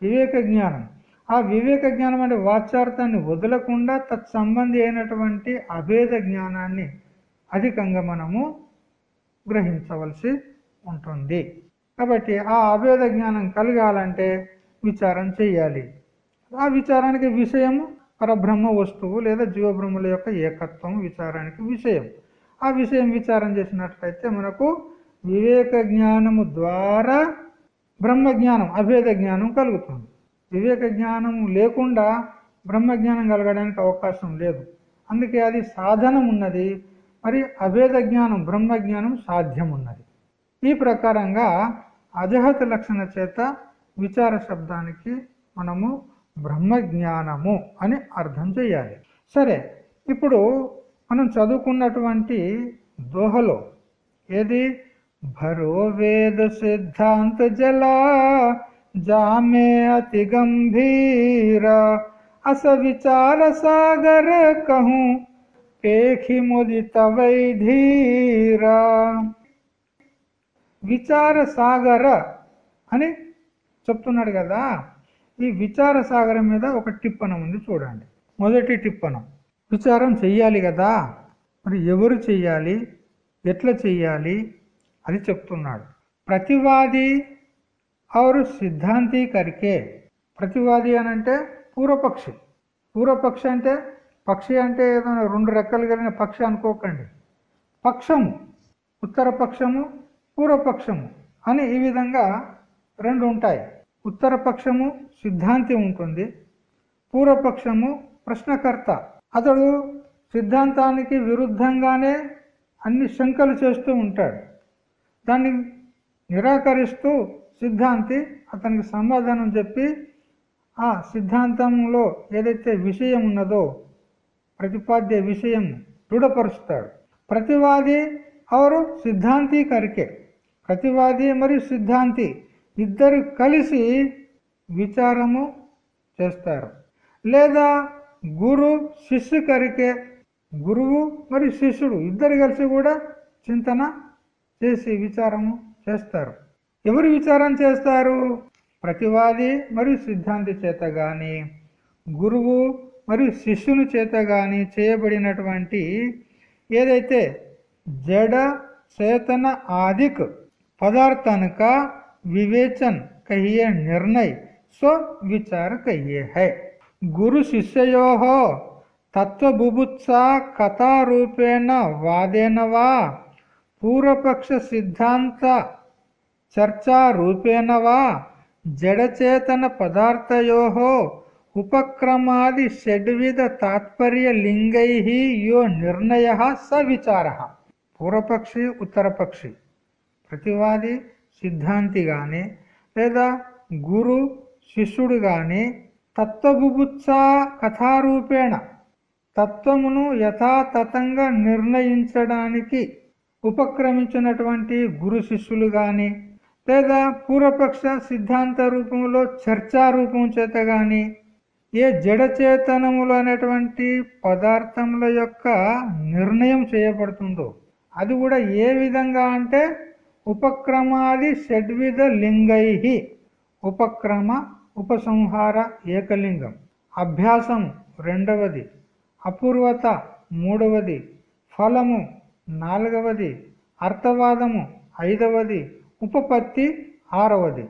వివేక జ్ఞానం. ఆ వివేక జ్ఞానం అంటే వాచ్యార్థాన్ని వదలకుండా తత్సంబంధి అయినటువంటి అభేద జ్ఞానాన్ని అధికంగా మనము గ్రహించవలసి ఉంటుంది. కాబట్టి ఆ అభేద జ్ఞానం కలగాలంటే విచారం చేయాలి. ఆ విచారానికి విషయము పరబ్రహ్మ వస్తువు లేదా జీవబ్రహ్మల యొక్క ఏకత్వం విచారానికి విషయం. ఆ విషయం విచారం చేసినట్లయితే మనకు వివేక జ్ఞానము ద్వారా బ్రహ్మజ్ఞానం అభేద జ్ఞానం కలుగుతుంది. వివేక జ్ఞానం లేకుండా బ్రహ్మజ్ఞానం కలగడానికి అవకాశం లేదు. అందుకే అది సాధనం ఉన్నది మరి అభేద జ్ఞానం బ్రహ్మజ్ఞానం సాధ్యం ఉన్నది ఈ ప్రకారంగా అజహత లక్షణ చేత విచార శబ్దానికి మనము బ్రహ్మజ్ఞానము అని అర్థం చేయాలి. సరే ఇప్పుడు మనం చదువుకున్నటువంటి దోహలో ఏది? భరో వేద సిద్ధాంత జలా జామే అతి గంభీర అస విచార సాగర కహు పేఖి ముదిత వైధీరా విచార సాగర అని చెప్తున్నాడు కదా ఈ విచార సాగరం మీద ఒక టిప్పనం ఉంది చూడండి. మొదటి టిప్పనం విచారం చెయ్యాలి కదా. మరి ఎవరు చెయ్యాలి? ఎట్లా చెయ్యాలి? అది చెప్తున్నాడు. ప్రతివాది ఆరు సిద్ధాంతి కరికే ప్రతివాది అని అంటే పూర్వపక్షి. పూర్వపక్షి అంటే పక్షి అంటే ఏదైనా రెండు రెక్కలు కలిగిన పక్షి అనుకోకండి. పక్షము ఉత్తర పక్షము పూర్వపక్షము అని ఈ విధంగా రెండు ఉంటాయి. ఉత్తర పక్షము సిద్ధాంతి ఉంటుంది పూర్వపక్షము ప్రశ్నకర్త. అతడు సిద్ధాంతానికి విరుద్ధంగానే అన్ని శంకలు చేస్తూ ఉంటాడు. దాన్ని నిరాకరిస్తూ సిద్ధాంతి అతనికి సమాధానం చెప్పి ఆ సిద్ధాంతంలో ఏదైతే విషయం ఉన్నదో ప్రతిపాద్య విషయం దృఢపరుస్తాడు. ప్రతివాది అవరు సిద్ధాంతి కరికే. ప్రతివాది మరియు సిద్ధాంతి. ఇద్దరు కలిసి విచారము చేస్తారు. లేదా గురు శిష్యు కరికే. గురువు మరియు శిష్యుడు. ఇద్దరు కలిసి కూడా చింతన చేసి విచారము చేస్తారు ఎవరు విచారం చేస్తారు ప్రతివాది మరియు సిద్ధాంతి చేత గాని గురువు మరియు శిష్యుని చేత గాని చేయబడినటువంటి ఏదైతే జడ చేతన आदिक पदार्थन का विवेचन कहिए निर्णय स्व विचार कहिए है गुरु शिष्यो तत्व बुभुत्सा कथा रूपेण वादेन वा పూర్వపక్ష సిద్ధాంత చర్చారూపేణ వా జడచేతన పదార్థయో ఉపక్రమాది షడ్విధ తాత్పర్యలింగై యో నిర్ణయ స విచార. పూర్వపక్షి ఉత్తరపక్షి. ప్రతివాది సిద్ధాంతి కానీ లేదా గురు శిష్యుడు కానీ తత్వబుభుత్సా కథారూపేణ తత్వమును యథాతథంగా నిర్ణయించడానికి ఉపక్రమించినటువంటి గురు శిష్యులు కానీ లేదా పూర్వపక్ష సిద్ధాంత రూపంలో చర్చా రూపం చేత కానీ ఏ జడచేతనములు అనేటువంటి పదార్థముల యొక్క నిర్ణయం చేయబడుతుందో అది కూడా ఏ విధంగా అంటే ఉపక్రమాది షడ్విధ లింగై ఉపక్రమ ఉపసంహార ఏకలింగం. అభ్యాసం రెండవది అపూర్వత మూడవది ఫలము నాలుగవది అర్థవాదము ఐదవది ఉపపత్తి ఆరవది.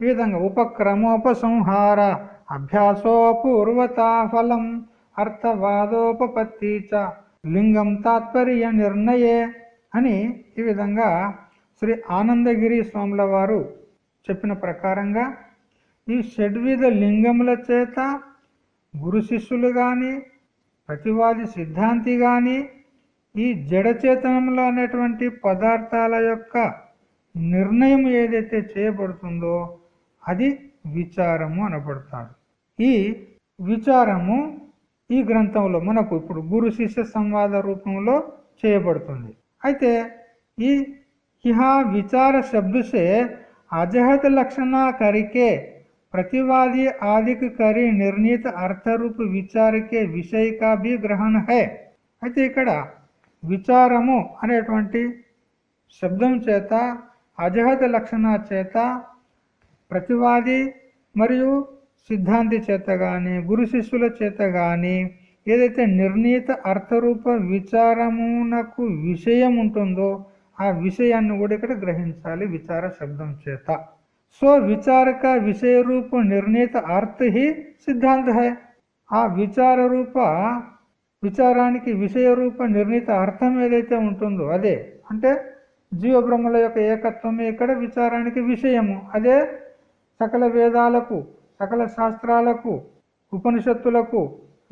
ఈ విధంగా ఉపక్రమోపసంహార అభ్యాసోపూర్వత ఫలం అర్థవాదోపపత్తి చ లింగం తాత్పర్య నిర్ణయే అని ఈ విధంగా శ్రీ ఆనందగిరి స్వాముల వారు చెప్పిన ప్రకారంగా ఈ షడ్విధ లింగముల చేత గురు శిష్యులు కానీ ప్రతివాది సిద్ధాంతి కానీ ఈ జడచేతనంలో అనేటువంటి పదార్థాల యొక్క నిర్ణయం ఏదైతే చేయబడుతుందో అది విచారము అనబడతాడు ఈ విచారము ఈ గ్రంథంలో మనకు ఇప్పుడు గురు శిష్య సంవాద రూపంలో చేయబడుతుంది అయితే ఈ ఇహా విచార శబ్దసే అజహత లక్షణ కరికే प्रतिवादी आदिक करी నిర్ణీత అర్థరూప విచారకే విషయ కా భీ గ్రహణ హై అయితే ఇక్కడ విచారము అనేటువంటి శబ్దం చేత అజహత లక్షణ చేత ప్రతివాది మరియు సిద్ధాంతి చేత కానీ గురు శిష్యుల చేత కానీ ఏదైతే నిర్ణీత అర్థరూప విచారమునకు విషయం ఉంటుందో ఆ విషయాన్ని కూడా ఇక్కడ గ్రహించాలి విచార శబ్దం చేత. సో విచారక విషయ రూప నిర్ణీత అర్థ హి సిద్ధాంత హై. ఆ విచార రూప విచారానికి విషయ రూప నిర్ణీత అర్థం ఏదైతే ఉంటుందో అదే అంటే జీవబ్రహ్మల యొక్క ఏకత్వమే ఇక్కడ విచారానికి విషయము. అదే సకల వేదాలకు సకల శాస్త్రాలకు ఉపనిషత్తులకు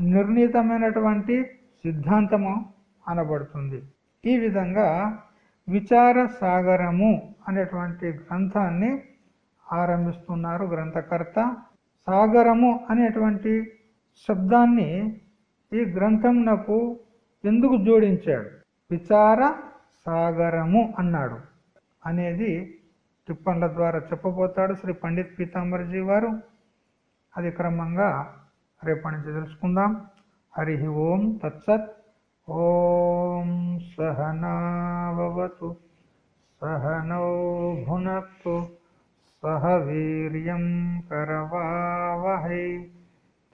నిర్ణీతమైనటువంటి సిద్ధాంతము అనబడుతుంది. ఈ విధంగా విచార సాగరము అనేటువంటి గ్రంథాన్ని ఆరంభిస్తున్నారు గ్రంథకర్త. సాగరము అనేటువంటి శబ్దాన్ని ఈ గ్రంథం నాకు ఎందుకు జోడించాడు? విచార సాగరము అన్నాడు. అనేది టిప్పన్ల ద్వారా చెప్పబోతాడు శ్రీ పండిత్ పీతాంబర్జీ వారు. అది క్రమంగా రేపటి నుంచి తెలుసుకుందాం. హరి ఓం తత్సత్. ఓం సహనాభవతు. సహనౌ సహ వీర్యం కరవావహై.